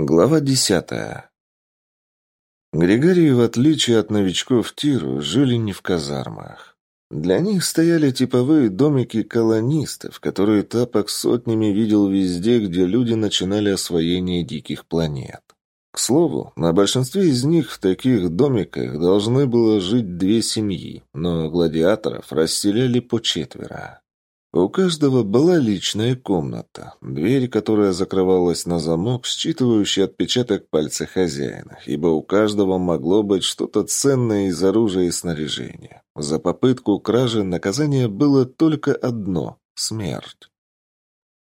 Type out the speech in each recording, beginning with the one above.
Глава десятая. Григорий, в отличие от новичков Тиру, жили не в казармах. Для них стояли типовые домики колонистов, которые Тапок сотнями видел везде, где люди начинали освоение диких планет. К слову, на большинстве из них в таких домиках должны было жить две семьи, но гладиаторов расселяли по четверо. У каждого была личная комната, дверь, которая закрывалась на замок, считывающий отпечаток пальца хозяина, ибо у каждого могло быть что-то ценное из оружия и снаряжения. За попытку кражи наказание было только одно – смерть.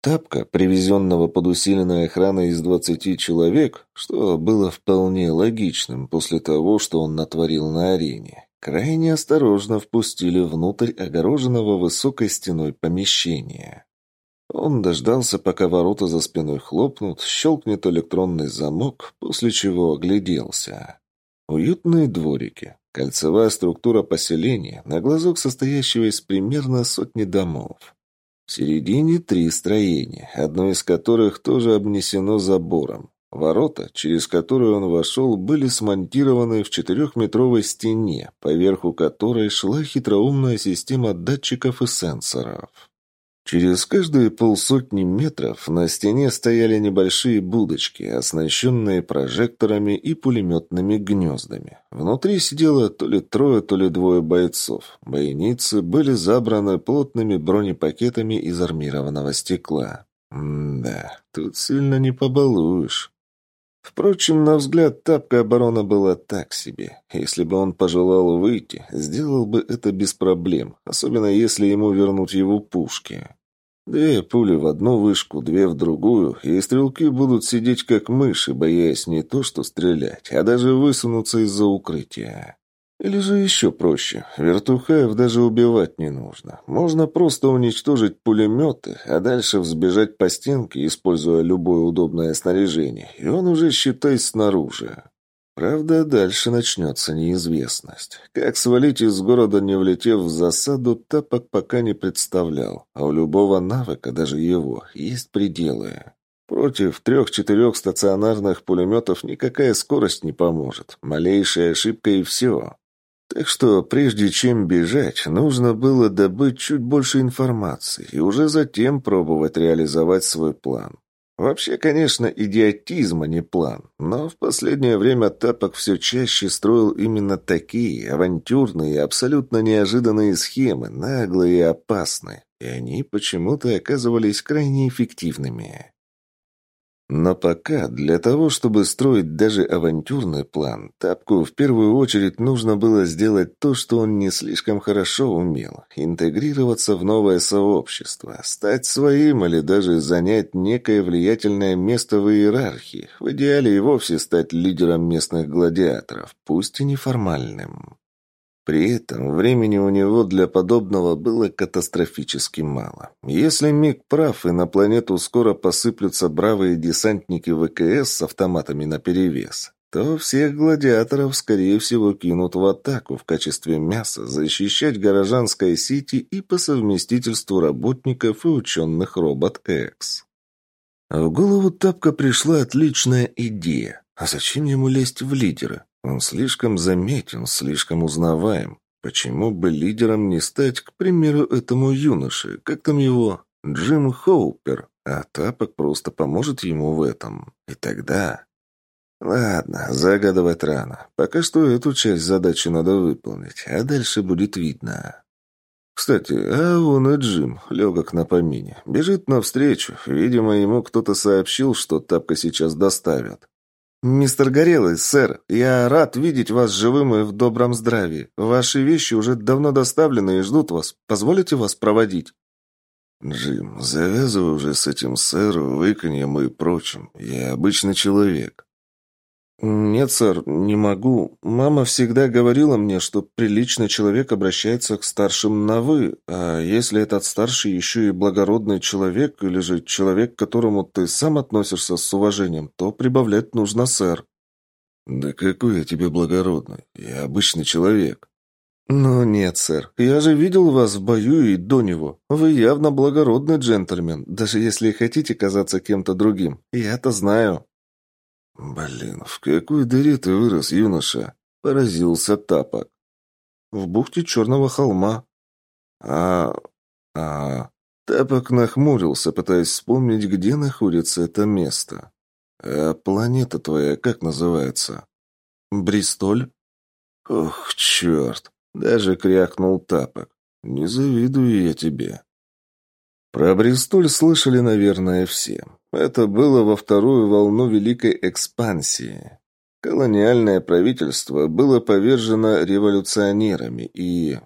Тапка, привезенного под усиленной охраной из двадцати человек, что было вполне логичным после того, что он натворил на арене, крайне осторожно впустили внутрь огороженного высокой стеной помещения. Он дождался, пока ворота за спиной хлопнут, щелкнет электронный замок, после чего огляделся. Уютные дворики, кольцевая структура поселения, на глазок состоящего из примерно сотни домов. В середине три строения, одно из которых тоже обнесено забором. Ворота, через которые он вошел, были смонтированы в четырехметровой стене, поверху которой шла хитроумная система датчиков и сенсоров. Через каждые полсотни метров на стене стояли небольшие будочки, оснащенные прожекторами и пулеметными гнездами. Внутри сидело то ли трое, то ли двое бойцов. Бойницы были забраны плотными бронепакетами из армированного стекла. М-да, тут сильно не побалуешь. Впрочем, на взгляд Тапка оборона была так себе. Если бы он пожелал выйти, сделал бы это без проблем, особенно если ему вернуть его пушки. Две пули в одну вышку, две в другую, и стрелки будут сидеть как мыши, боясь не то что стрелять, а даже высунуться из-за укрытия. Или же еще проще. Вертухаев даже убивать не нужно. Можно просто уничтожить пулеметы, а дальше взбежать по стенке, используя любое удобное снаряжение, и он уже, считай, снаружи. Правда, дальше начнется неизвестность. Как свалить из города, не влетев в засаду, Тапок пока не представлял, а у любого навыка, даже его, есть пределы. Против трех-четырех стационарных пулеметов никакая скорость не поможет. Малейшая ошибка и все. Так что, прежде чем бежать, нужно было добыть чуть больше информации и уже затем пробовать реализовать свой план. Вообще, конечно, идиотизм, а не план. Но в последнее время Тапок все чаще строил именно такие авантюрные абсолютно неожиданные схемы, наглые и опасные. И они почему-то оказывались крайне эффективными. Но пока для того, чтобы строить даже авантюрный план, Тапку в первую очередь нужно было сделать то, что он не слишком хорошо умел – интегрироваться в новое сообщество, стать своим или даже занять некое влиятельное место в иерархии, в идеале и вовсе стать лидером местных гладиаторов, пусть и неформальным. При этом времени у него для подобного было катастрофически мало. Если Миг прав, и на планету скоро посыплются бравые десантники ВКС с автоматами наперевес, то всех гладиаторов, скорее всего, кинут в атаку в качестве мяса, защищать горожанское сити и по совместительству работников и ученых робот-экс. В голову Тапка пришла отличная идея. А зачем ему лезть в лидеры? Он слишком заметен, слишком узнаваем. Почему бы лидером не стать, к примеру, этому юноше, как там его, Джим Хоупер, а Тапок просто поможет ему в этом. И тогда... Ладно, загадывать рано. Пока что эту часть задачи надо выполнить, а дальше будет видно. Кстати, а вон и Джим, легок на помине. Бежит навстречу. Видимо, ему кто-то сообщил, что Тапка сейчас доставят. «Мистер Горелый, сэр, я рад видеть вас живым и в добром здравии. Ваши вещи уже давно доставлены и ждут вас. Позволите вас проводить?» «Джим, завязывай уже с этим сэр, выканьем и прочим. Я обычный человек». «Нет, сэр, не могу. Мама всегда говорила мне, что приличный человек обращается к старшим на «вы», а если этот старший еще и благородный человек, или же человек, к которому ты сам относишься с уважением, то прибавлять нужно, сэр». «Да какой я тебе благородный? Я обычный человек». «Ну нет, сэр. Я же видел вас в бою и до него. Вы явно благородный джентльмен, даже если хотите казаться кем-то другим. Я-то знаю». «Блин, в какой дыре ты вырос, юноша?» – поразился Тапок. «В бухте Черного холма». «А... а...» Тапок нахмурился, пытаясь вспомнить, где находится это место. «А планета твоя как называется?» «Бристоль?» «Ох, черт!» – даже крякнул Тапок. «Не завидую я тебе». Про Бристоль слышали, наверное, все. Это было во вторую волну Великой экспансии. Колониальное правительство было повержено революционерами и...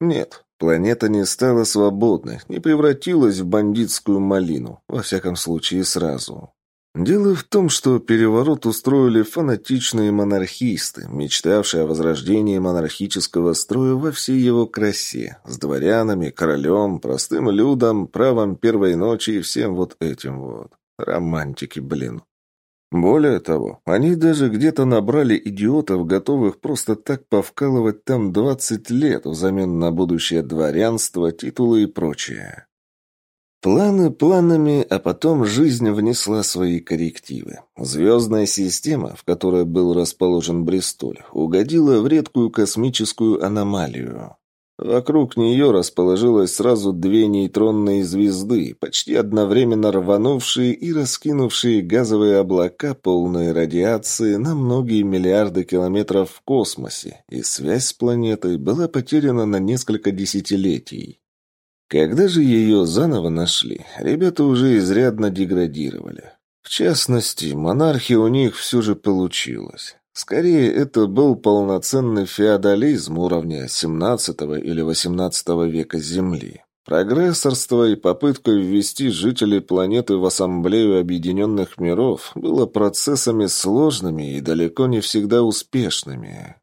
Нет, планета не стала свободной, не превратилась в бандитскую малину, во всяком случае сразу. Дело в том, что переворот устроили фанатичные монархисты, мечтавшие о возрождении монархического строя во всей его красе, с дворянами, королем, простым людом, правом первой ночи и всем вот этим вот. Романтики, блин. Более того, они даже где-то набрали идиотов, готовых просто так повкалывать там 20 лет взамен на будущее дворянство, титулы и прочее. Планы планами, а потом жизнь внесла свои коррективы. Звездная система, в которой был расположен Бристоль, угодила в редкую космическую аномалию. Вокруг нее расположилось сразу две нейтронные звезды, почти одновременно рванувшие и раскинувшие газовые облака, полные радиации, на многие миллиарды километров в космосе, и связь с планетой была потеряна на несколько десятилетий. Когда же ее заново нашли, ребята уже изрядно деградировали. В частности, монархия у них все же получилась. Скорее, это был полноценный феодализм уровня 17 или 18 века Земли. Прогрессорство и попытка ввести жителей планеты в Ассамблею Объединенных Миров было процессами сложными и далеко не всегда успешными.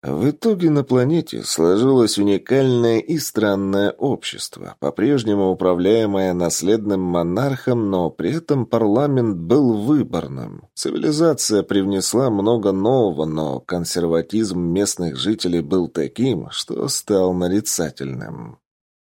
В итоге на планете сложилось уникальное и странное общество, по-прежнему управляемое наследным монархом, но при этом парламент был выборным. Цивилизация привнесла много нового, но консерватизм местных жителей был таким, что стал нарицательным.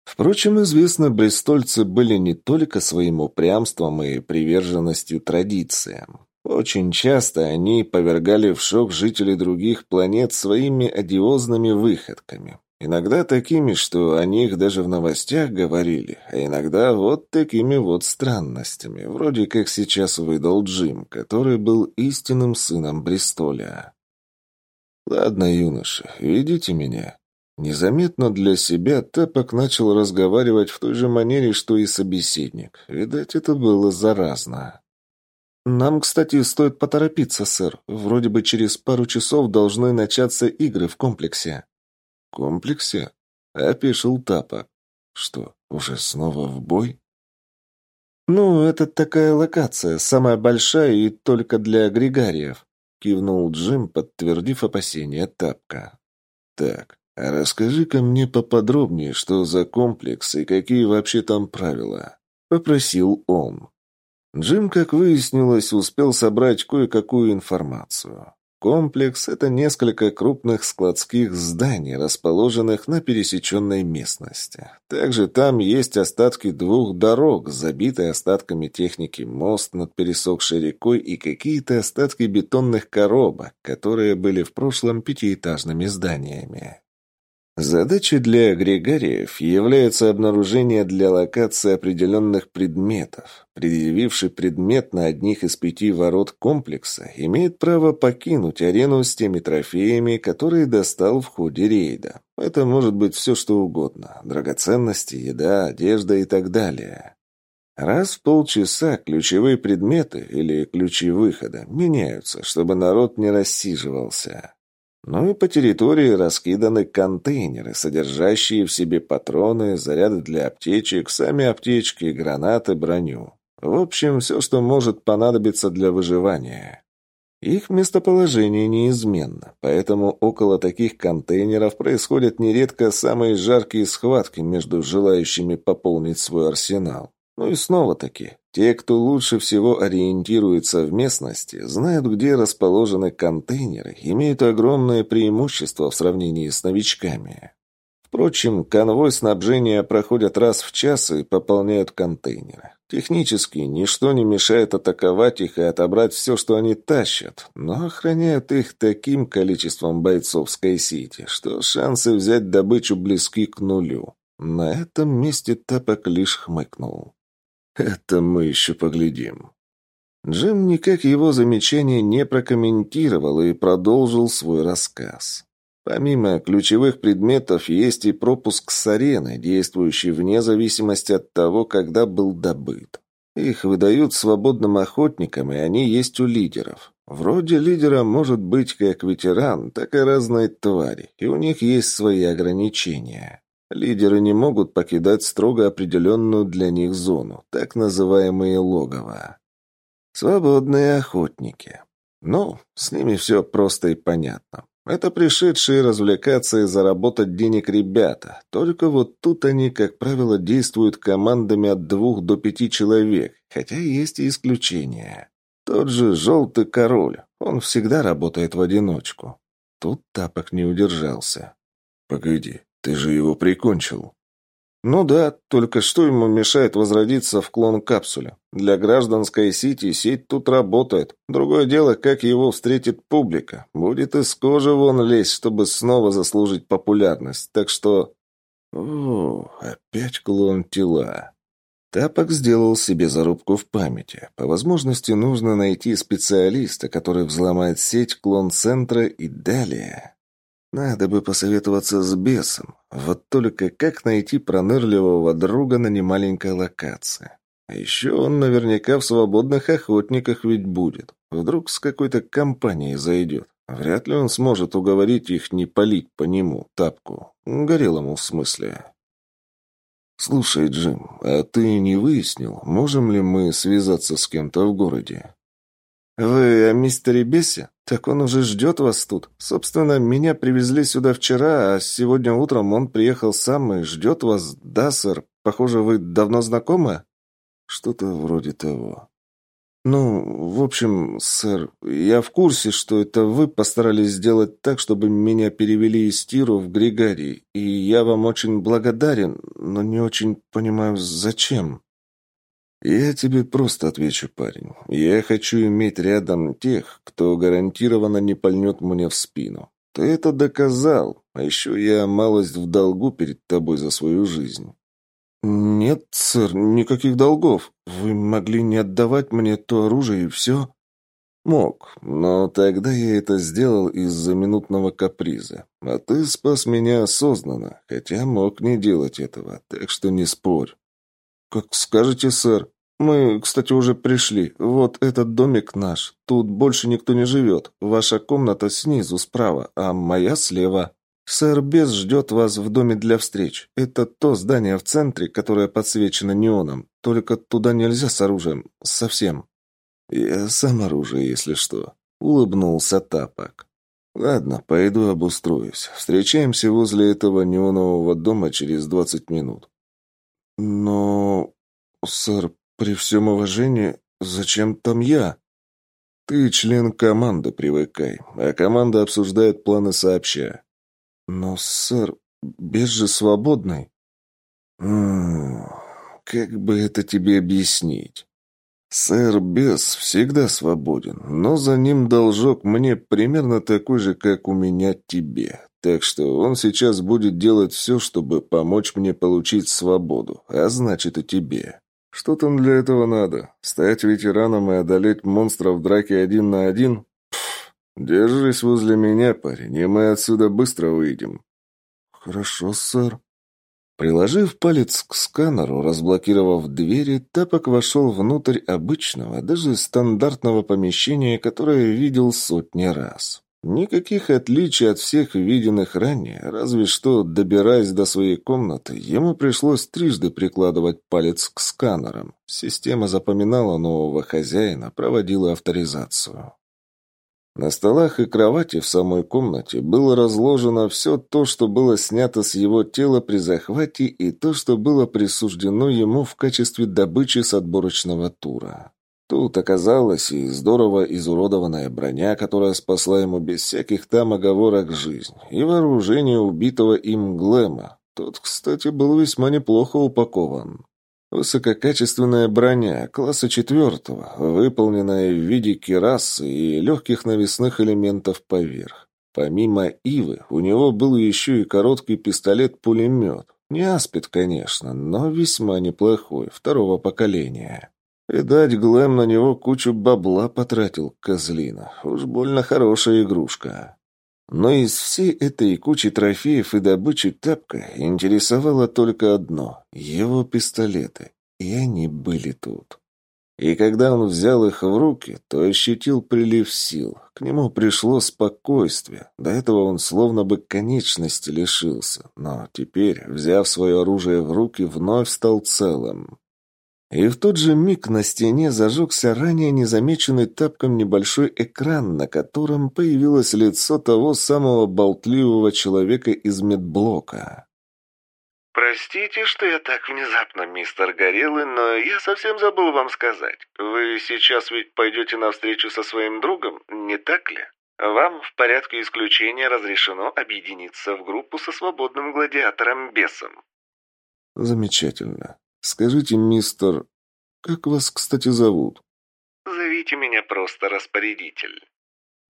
Впрочем, известно, брестольцы были не только своим упрямством и приверженностью традициям. Очень часто они повергали в шок жителей других планет своими одиозными выходками. Иногда такими, что о них даже в новостях говорили, а иногда вот такими вот странностями, вроде как сейчас выдал Джим, который был истинным сыном Бристоля. «Ладно, юноша, ведите меня». Незаметно для себя Тапок начал разговаривать в той же манере, что и собеседник. Видать, это было заразно. «Нам, кстати, стоит поторопиться, сэр. Вроде бы через пару часов должны начаться игры в комплексе». «Комплексе?» — опешил Тапа. «Что, уже снова в бой?» «Ну, это такая локация, самая большая и только для грегариев», — кивнул Джим, подтвердив опасения Тапка. «Так, а расскажи-ка мне поподробнее, что за комплекс и какие вообще там правила», — попросил он. Джим, как выяснилось, успел собрать кое-какую информацию. Комплекс – это несколько крупных складских зданий, расположенных на пересеченной местности. Также там есть остатки двух дорог, забитые остатками техники мост над пересохшей рекой и какие-то остатки бетонных коробок, которые были в прошлом пятиэтажными зданиями. Задачей для агрегариев является обнаружение для локации определенных предметов. Предъявивший предмет на одних из пяти ворот комплекса имеет право покинуть арену с теми трофеями, которые достал в ходе рейда. Это может быть все что угодно. Драгоценности, еда, одежда и так далее. Раз в полчаса ключевые предметы или ключи выхода меняются, чтобы народ не рассиживался. Ну и по территории раскиданы контейнеры, содержащие в себе патроны, заряды для аптечек, сами аптечки, гранаты, броню. В общем, все, что может понадобиться для выживания. Их местоположение неизменно, поэтому около таких контейнеров происходят нередко самые жаркие схватки между желающими пополнить свой арсенал. Ну и снова-таки, те, кто лучше всего ориентируется в местности, знают, где расположены контейнеры, имеют огромное преимущество в сравнении с новичками. Впрочем, конвой снабжения проходят раз в час и пополняют контейнеры. Технически ничто не мешает атаковать их и отобрать все, что они тащат, но охраняют их таким количеством бойцов Скай-Сити, что шансы взять добычу близки к нулю. На этом месте Тапок лишь хмыкнул. «Это мы еще поглядим». Джим никак его замечание не прокомментировал и продолжил свой рассказ. Помимо ключевых предметов, есть и пропуск с арены, действующий вне зависимости от того, когда был добыт. Их выдают свободным охотникам, и они есть у лидеров. Вроде лидера может быть как ветеран, так и разные твари, и у них есть свои ограничения. Лидеры не могут покидать строго определенную для них зону, так называемые логово. Свободные охотники. Ну, с ними все просто и понятно. Это пришедшие развлекаться и заработать денег ребята. Только вот тут они, как правило, действуют командами от двух до пяти человек, хотя есть и исключения. Тот же «Желтый король», он всегда работает в одиночку. Тут Тапок не удержался. «Погоди, ты же его прикончил». Ну да, только что ему мешает возродиться в клон-капсуле? Для гражданской сети сеть тут работает. Другое дело, как его встретит публика. Будет из кожи вон лезть, чтобы снова заслужить популярность. Так что... О, опять клон тела. Тапок сделал себе зарубку в памяти. По возможности нужно найти специалиста, который взломает сеть клон-центра и далее. Надо бы посоветоваться с бесом. Вот только как найти пронырливого друга на немаленькой локации? А еще он наверняка в свободных охотниках ведь будет. Вдруг с какой-то компанией зайдет. Вряд ли он сможет уговорить их не палить по нему, тапку. Горелому в смысле. «Слушай, Джим, а ты не выяснил, можем ли мы связаться с кем-то в городе?» «Вы о мистере Бессе? Так он уже ждет вас тут. Собственно, меня привезли сюда вчера, а сегодня утром он приехал сам и ждет вас. Да, сэр? Похоже, вы давно знакомы?» «Что-то вроде того». «Ну, в общем, сэр, я в курсе, что это вы постарались сделать так, чтобы меня перевели из Тиру в Григорий, и я вам очень благодарен, но не очень понимаю, зачем». «Я тебе просто отвечу, парень. Я хочу иметь рядом тех, кто гарантированно не пальнет мне в спину. Ты это доказал, а еще я малость в долгу перед тобой за свою жизнь». «Нет, сэр, никаких долгов. Вы могли не отдавать мне то оружие и все?» «Мог, но тогда я это сделал из-за минутного каприза. А ты спас меня осознанно, хотя мог не делать этого, так что не спорь». «Как скажете, сэр. Мы, кстати, уже пришли. Вот этот домик наш. Тут больше никто не живет. Ваша комната снизу, справа, а моя слева. Сэр Без ждет вас в доме для встреч. Это то здание в центре, которое подсвечено неоном. Только туда нельзя с оружием. Совсем». «Я сам оружие, если что», — улыбнулся Тапок. «Ладно, пойду обустроюсь. Встречаемся возле этого неонового дома через двадцать минут». «Но, сэр, при всем уважении, зачем там я?» «Ты член команды, привыкай, а команда обсуждает планы сообща». «Но, сэр, без же свободный». «Ммм, как бы это тебе объяснить?» «Сэр Бес всегда свободен, но за ним должок мне примерно такой же, как у меня тебе. Так что он сейчас будет делать все, чтобы помочь мне получить свободу, а значит и тебе. Что там для этого надо? Стать ветераном и одолеть монстра в драке один на один? Пф, держись возле меня, парень, и мы отсюда быстро выйдем». «Хорошо, сэр». Приложив палец к сканеру, разблокировав двери, Тапок вошел внутрь обычного, даже стандартного помещения, которое видел сотни раз. Никаких отличий от всех виденных ранее, разве что, добираясь до своей комнаты, ему пришлось трижды прикладывать палец к сканерам. Система запоминала нового хозяина, проводила авторизацию. На столах и кровати в самой комнате было разложено все то, что было снято с его тела при захвате и то, что было присуждено ему в качестве добычи с отборочного тура. Тут оказалась и здорово изуродованная броня, которая спасла ему без всяких там оговорок жизнь, и вооружение убитого им Глэма. Тот, кстати, был весьма неплохо упакован. Высококачественная броня класса четвертого, выполненная в виде керасы и легких навесных элементов поверх. Помимо Ивы, у него был еще и короткий пистолет-пулемет. Не аспид, конечно, но весьма неплохой, второго поколения. Видать, Глэм на него кучу бабла потратил, козлина. Уж больно хорошая игрушка. Но из всей этой кучи трофеев и добычи тапка интересовало только одно — его пистолеты. И они были тут. И когда он взял их в руки, то ощутил прилив сил. К нему пришло спокойствие. До этого он словно бы конечности лишился. Но теперь, взяв свое оружие в руки, вновь стал целым. И в тот же миг на стене зажегся ранее незамеченный тапком небольшой экран, на котором появилось лицо того самого болтливого человека из медблока. «Простите, что я так внезапно, мистер Горелый, но я совсем забыл вам сказать. Вы сейчас ведь пойдете на встречу со своим другом, не так ли? Вам в порядке исключения разрешено объединиться в группу со свободным гладиатором-бесом». «Замечательно. Скажите, мистер... Как вас, кстати, зовут? Зовите меня просто распорядитель.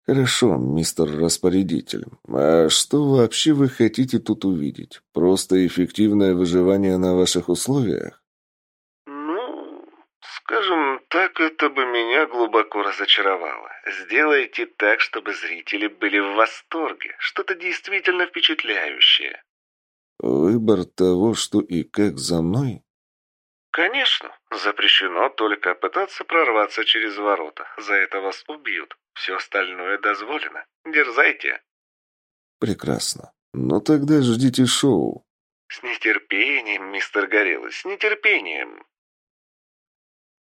Хорошо, мистер распорядитель. А что вообще вы хотите тут увидеть? Просто эффективное выживание на ваших условиях? Ну, скажем так, это бы меня глубоко разочаровало. Сделайте так, чтобы зрители были в восторге. Что-то действительно впечатляющее. Выбор того, что и как за мной? «Конечно. Запрещено только пытаться прорваться через ворота. За это вас убьют. Все остальное дозволено. Дерзайте». «Прекрасно. Ну тогда ждите шоу». «С нетерпением, мистер Горелый, с нетерпением».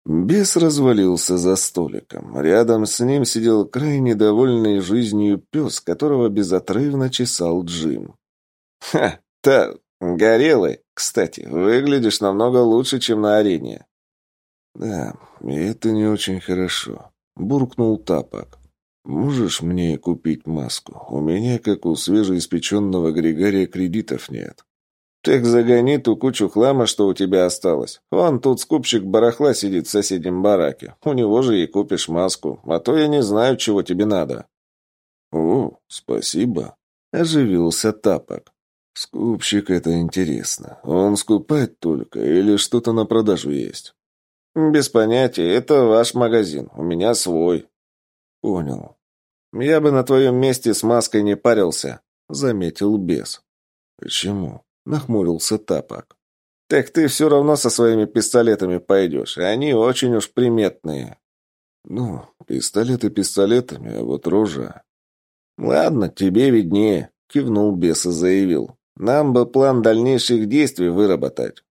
Бес развалился за столиком. Рядом с ним сидел крайне довольный жизнью пес, которого безотрывно чесал Джим. «Ха, та, горелый, кстати, выглядишь намного лучше, чем на арене». «Да, и это не очень хорошо», — буркнул Тапок. «Можешь мне купить маску? У меня, как у свежеиспеченного Григория, кредитов нет». «Так загони ту кучу хлама, что у тебя осталось. Вон тут скупщик барахла сидит в соседнем бараке. У него же и купишь маску. А то я не знаю, чего тебе надо». «О, спасибо», — оживился Тапок. «Скупщик — это интересно. Он скупает только или что-то на продажу есть?» «Без понятия. Это ваш магазин. У меня свой». «Понял». «Я бы на твоем месте с маской не парился», — заметил бес. «Почему?» — нахмурился Тапок. «Так ты все равно со своими пистолетами пойдешь. Они очень уж приметные». «Ну, пистолеты пистолетами, а вот рожа...» «Ладно, тебе виднее», — кивнул бес и заявил. Нам бы план дальнейших действий выработать.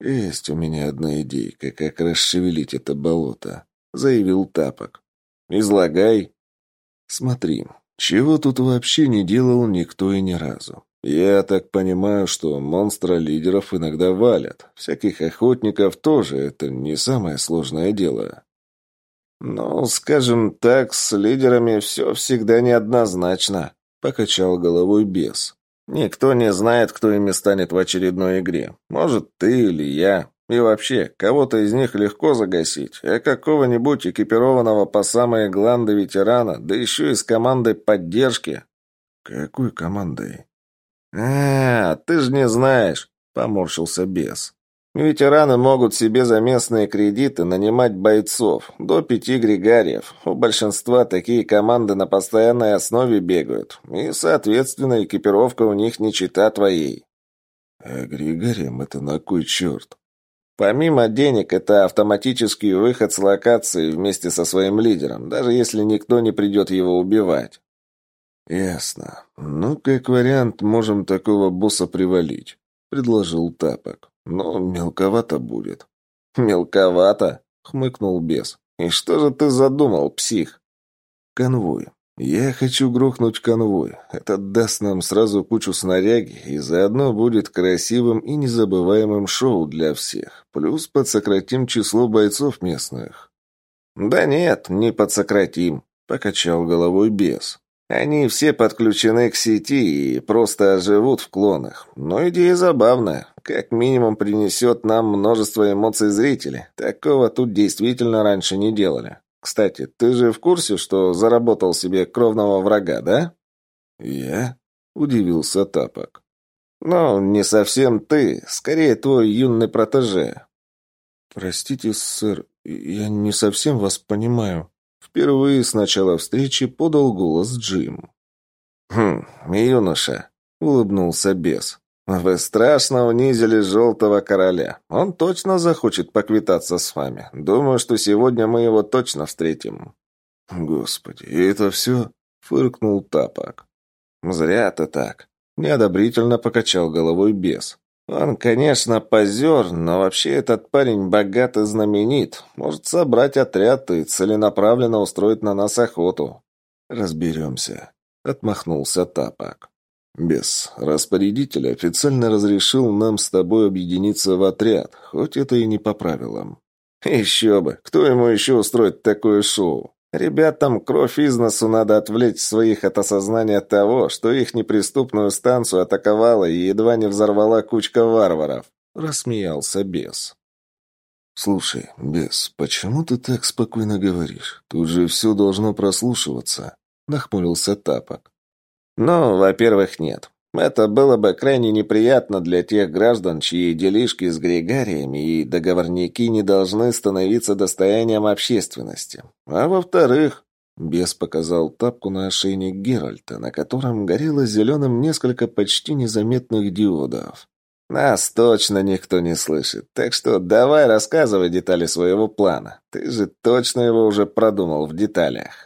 Есть у меня одна идейка, как расшевелить это болото, заявил Тапок. Излагай. Смотри, чего тут вообще не делал никто и ни разу. Я так понимаю, что монстра-лидеров иногда валят. Всяких охотников тоже это не самое сложное дело. «Ну, скажем так, с лидерами все всегда неоднозначно», — покачал головой бес. Никто не знает, кто ими станет в очередной игре. Может, ты или я. И вообще, кого-то из них легко загасить, а какого-нибудь экипированного по самые гланды ветерана, да еще и с командой поддержки. Какой командой? А, ты же не знаешь, поморщился бес. Ветераны могут себе за местные кредиты нанимать бойцов, до пяти грегариев. У большинства такие команды на постоянной основе бегают, и, соответственно, экипировка у них не чита твоей. А грегариям это на кой черт? Помимо денег, это автоматический выход с локации вместе со своим лидером, даже если никто не придет его убивать. Ясно. Ну, как вариант, можем такого босса привалить, предложил Тапок. Но мелковато будет. Мелковато? Хмыкнул бес. И что же ты задумал, псих? Конвой. Я хочу грохнуть конвой. Это даст нам сразу кучу снаряги и заодно будет красивым и незабываемым шоу для всех. Плюс подсократим число бойцов местных. Да нет, не подсократим, покачал головой бес. Они все подключены к сети и просто живут в клонах. Но идея забавная. Как минимум принесет нам множество эмоций зрителей. Такого тут действительно раньше не делали. Кстати, ты же в курсе, что заработал себе кровного врага, да? Я? Удивился Тапок. Ну, не совсем ты. Скорее, твой юный протеже. Простите, сэр, я не совсем вас понимаю. Впервые с начала встречи подал голос Джим. «Хм, юноша», — улыбнулся бес. «Вы страшно унизили Желтого Короля. Он точно захочет поквитаться с вами. Думаю, что сегодня мы его точно встретим». «Господи, и это все?» — фыркнул Тапок. «Зря ты так», — неодобрительно покачал головой бес. Он, конечно, позер, но вообще этот парень богат и знаменит. Может собрать отряд и целенаправленно устроить на нас охоту. Разберемся. Отмахнулся Тапок. Без распорядителя официально разрешил нам с тобой объединиться в отряд, хоть это и не по правилам. Еще бы, кто ему еще устроит такое шоу? Ребятам кровь из носу надо отвлечь своих от осознания того, что их неприступную станцию атаковала и едва не взорвала кучка варваров. Рассмеялся бес. «Слушай, бес, почему ты так спокойно говоришь? Тут же все должно прослушиваться», — нахмурился Тапок. «Ну, во-первых, нет. Это было бы крайне неприятно для тех граждан, чьи делишки с Григориями и договорники не должны становиться достоянием общественности. А во-вторых, бес показал тапку на ошейник Геральта, на котором горело зеленым несколько почти незаметных диодов. «Нас точно никто не слышит, так что давай рассказывай детали своего плана. Ты же точно его уже продумал в деталях».